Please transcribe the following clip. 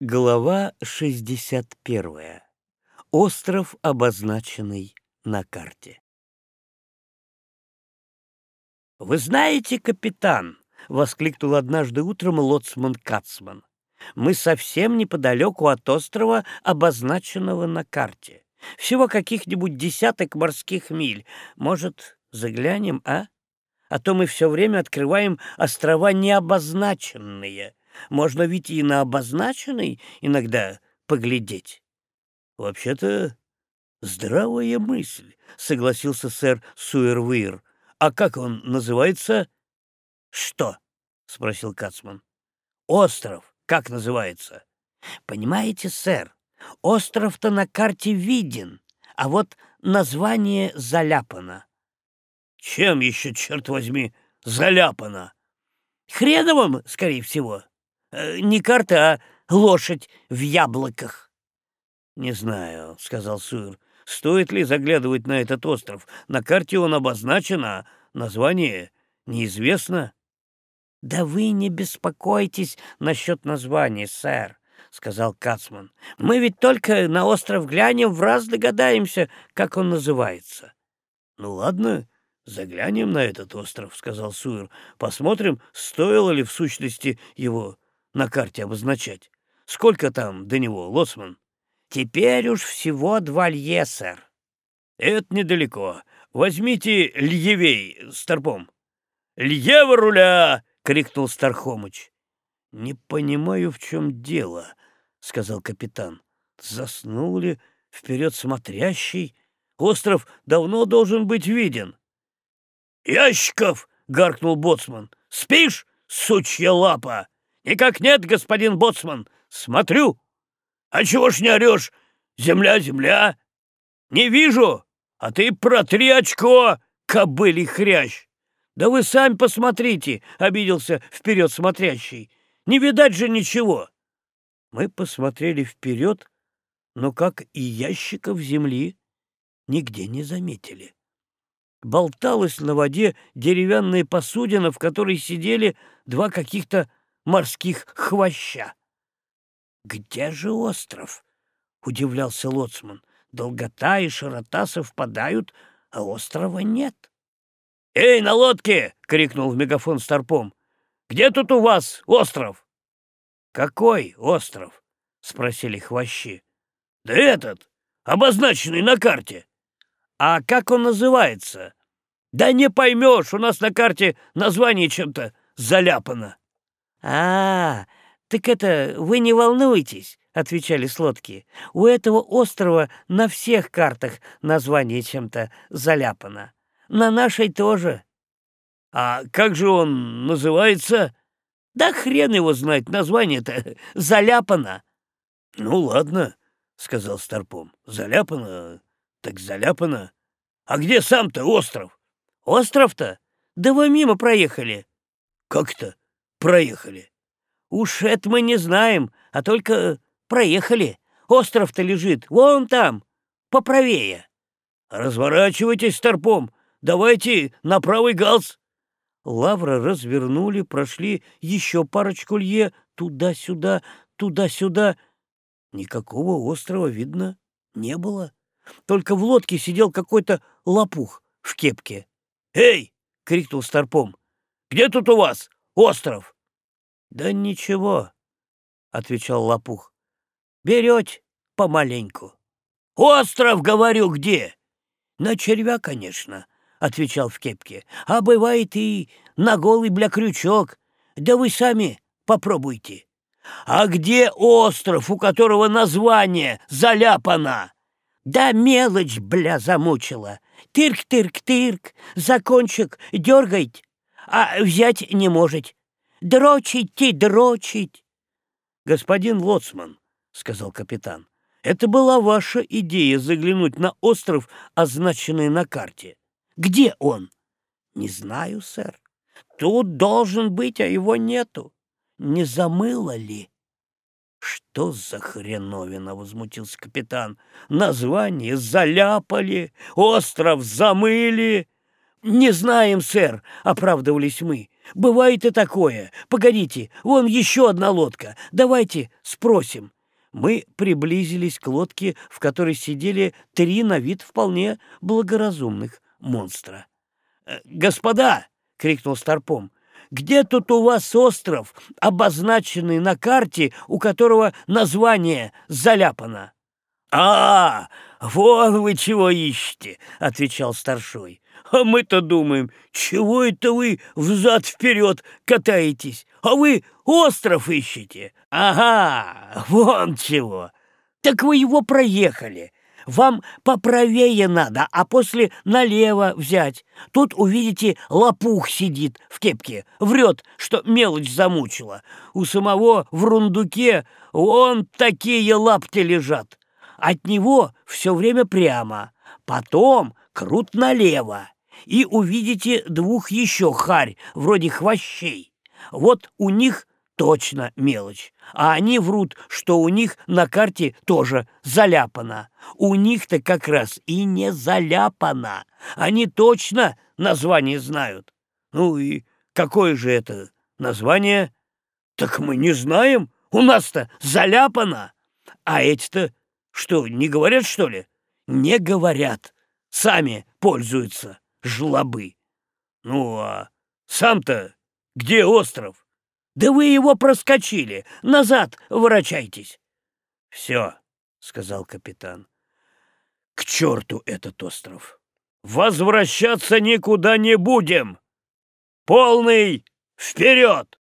Глава 61. Остров, обозначенный на карте. «Вы знаете, капитан!» — воскликнул однажды утром лоцман Кацман. «Мы совсем неподалеку от острова, обозначенного на карте. Всего каких-нибудь десяток морских миль. Может, заглянем, а? А то мы все время открываем острова необозначенные» Можно ведь и на обозначенный иногда поглядеть. Вообще-то здравая мысль, согласился сэр Суэрвир. А как он называется? Что? спросил Кацман. Остров. Как называется? Понимаете, сэр, остров-то на карте виден, а вот название заляпано. Чем еще, черт возьми, заляпано? Хреновым, скорее всего. Э, не карта, а лошадь в яблоках. — Не знаю, — сказал Суир. — Стоит ли заглядывать на этот остров? На карте он обозначен, а название неизвестно. — Да вы не беспокойтесь насчет названия, сэр, — сказал Кацман. — Мы ведь только на остров глянем, в раз догадаемся, как он называется. — Ну ладно, заглянем на этот остров, — сказал Суир. — Посмотрим, стоило ли в сущности его на карте обозначать. Сколько там до него, лоцман? Теперь уж всего два лье, сэр. Это недалеко. Возьмите льевей с торпом. Льева руля! крикнул Стархомыч. Не понимаю, в чем дело, сказал капитан. Заснул ли вперед смотрящий? Остров давно должен быть виден. Ящиков! гаркнул боцман. Спишь, сучья лапа? «Никак нет, господин боцман. Смотрю. А чего ж не орешь? Земля, земля. Не вижу. А ты протри очко, кобыли хрящ. Да вы сами посмотрите, — обиделся вперед смотрящий. Не видать же ничего. Мы посмотрели вперед, но, как и ящиков земли, нигде не заметили. Болталась на воде деревянная посудина, в которой сидели два каких-то морских хвоща. «Где же остров?» — удивлялся лоцман. «Долгота и широта совпадают, а острова нет». «Эй, на лодке!» — крикнул в мегафон Старпом. «Где тут у вас остров?» «Какой остров?» — спросили хвощи. «Да этот, обозначенный на карте». «А как он называется?» «Да не поймешь, у нас на карте название чем-то заляпано». «А, так это вы не волнуйтесь», — отвечали с лодки. «У этого острова на всех картах название чем-то заляпано. На нашей тоже». «А как же он называется?» «Да хрен его знать, название-то заляпано». «Ну, ладно», — сказал Старпом. «Заляпано, так заляпано. А где сам-то остров?» «Остров-то? Да вы мимо проехали». «Как-то?» Проехали. Уж это мы не знаем, а только проехали. Остров-то лежит вон там, поправее. Разворачивайтесь старпом, давайте на правый галс. Лавра развернули, прошли еще парочку лье, туда-сюда, туда-сюда. Никакого острова видно не было. Только в лодке сидел какой-то лопух в кепке. «Эй!» — крикнул Старпом. «Где тут у вас остров?» «Да ничего», — отвечал Лопух. «Берете помаленьку». «Остров, говорю, где?» «На червя, конечно», — отвечал в кепке. «А бывает и на голый бля крючок. Да вы сами попробуйте». «А где остров, у которого название заляпано?» «Да мелочь, бля, замучила. Тырк-тырк-тырк, закончик дергать, а взять не может. Дрочить-те, дрочить. Господин Лоцман, — сказал капитан, — это была ваша идея заглянуть на остров, означенный на карте. Где он? Не знаю, сэр. Тут должен быть, а его нету. Не замыло ли? «Что за хреновина?» — возмутился капитан. «Название заляпали, остров замыли». «Не знаем, сэр», — оправдывались мы. Бывает и такое. Погодите, вон еще одна лодка. Давайте спросим. Мы приблизились к лодке, в которой сидели три на вид вполне благоразумных монстра. «Э, «Господа!» — крикнул Старпом. «Где тут у вас остров, обозначенный на карте, у которого название заляпано?» «А, вон вы чего ищете!» — отвечал старшой. А мы-то думаем, чего это вы взад-вперед катаетесь? А вы остров ищете? Ага, вон чего. Так вы его проехали. Вам поправее надо, а после налево взять. Тут увидите, лопух сидит в кепке, врет, что мелочь замучила. У самого в рундуке вон такие лапти лежат. От него все время прямо, потом крут налево и увидите двух еще харь, вроде хвощей. Вот у них точно мелочь, а они врут, что у них на карте тоже заляпано. У них-то как раз и не заляпано. Они точно название знают. Ну и какое же это название? Так мы не знаем, у нас-то заляпано. А эти-то что, не говорят, что ли? Не говорят, сами пользуются жлобы. Ну, а сам-то где остров? Да вы его проскочили. Назад ворочайтесь. Все, сказал капитан. К черту этот остров. Возвращаться никуда не будем. Полный вперед!